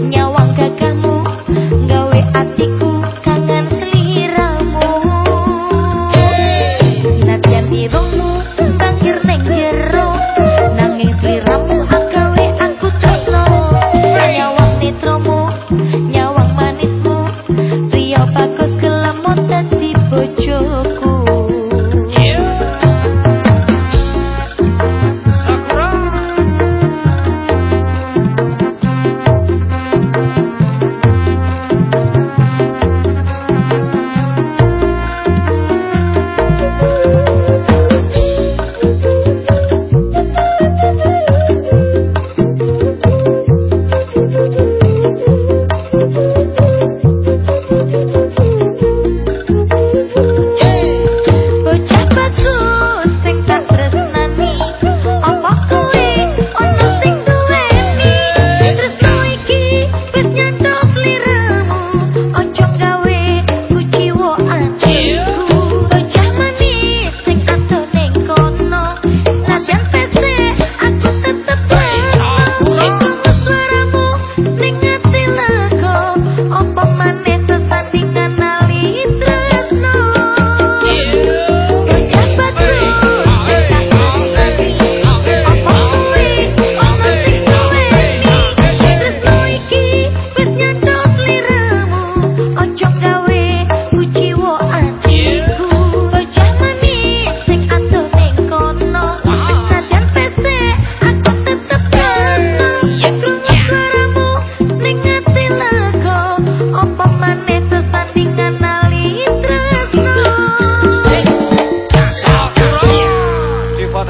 nhau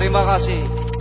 Terima kasih.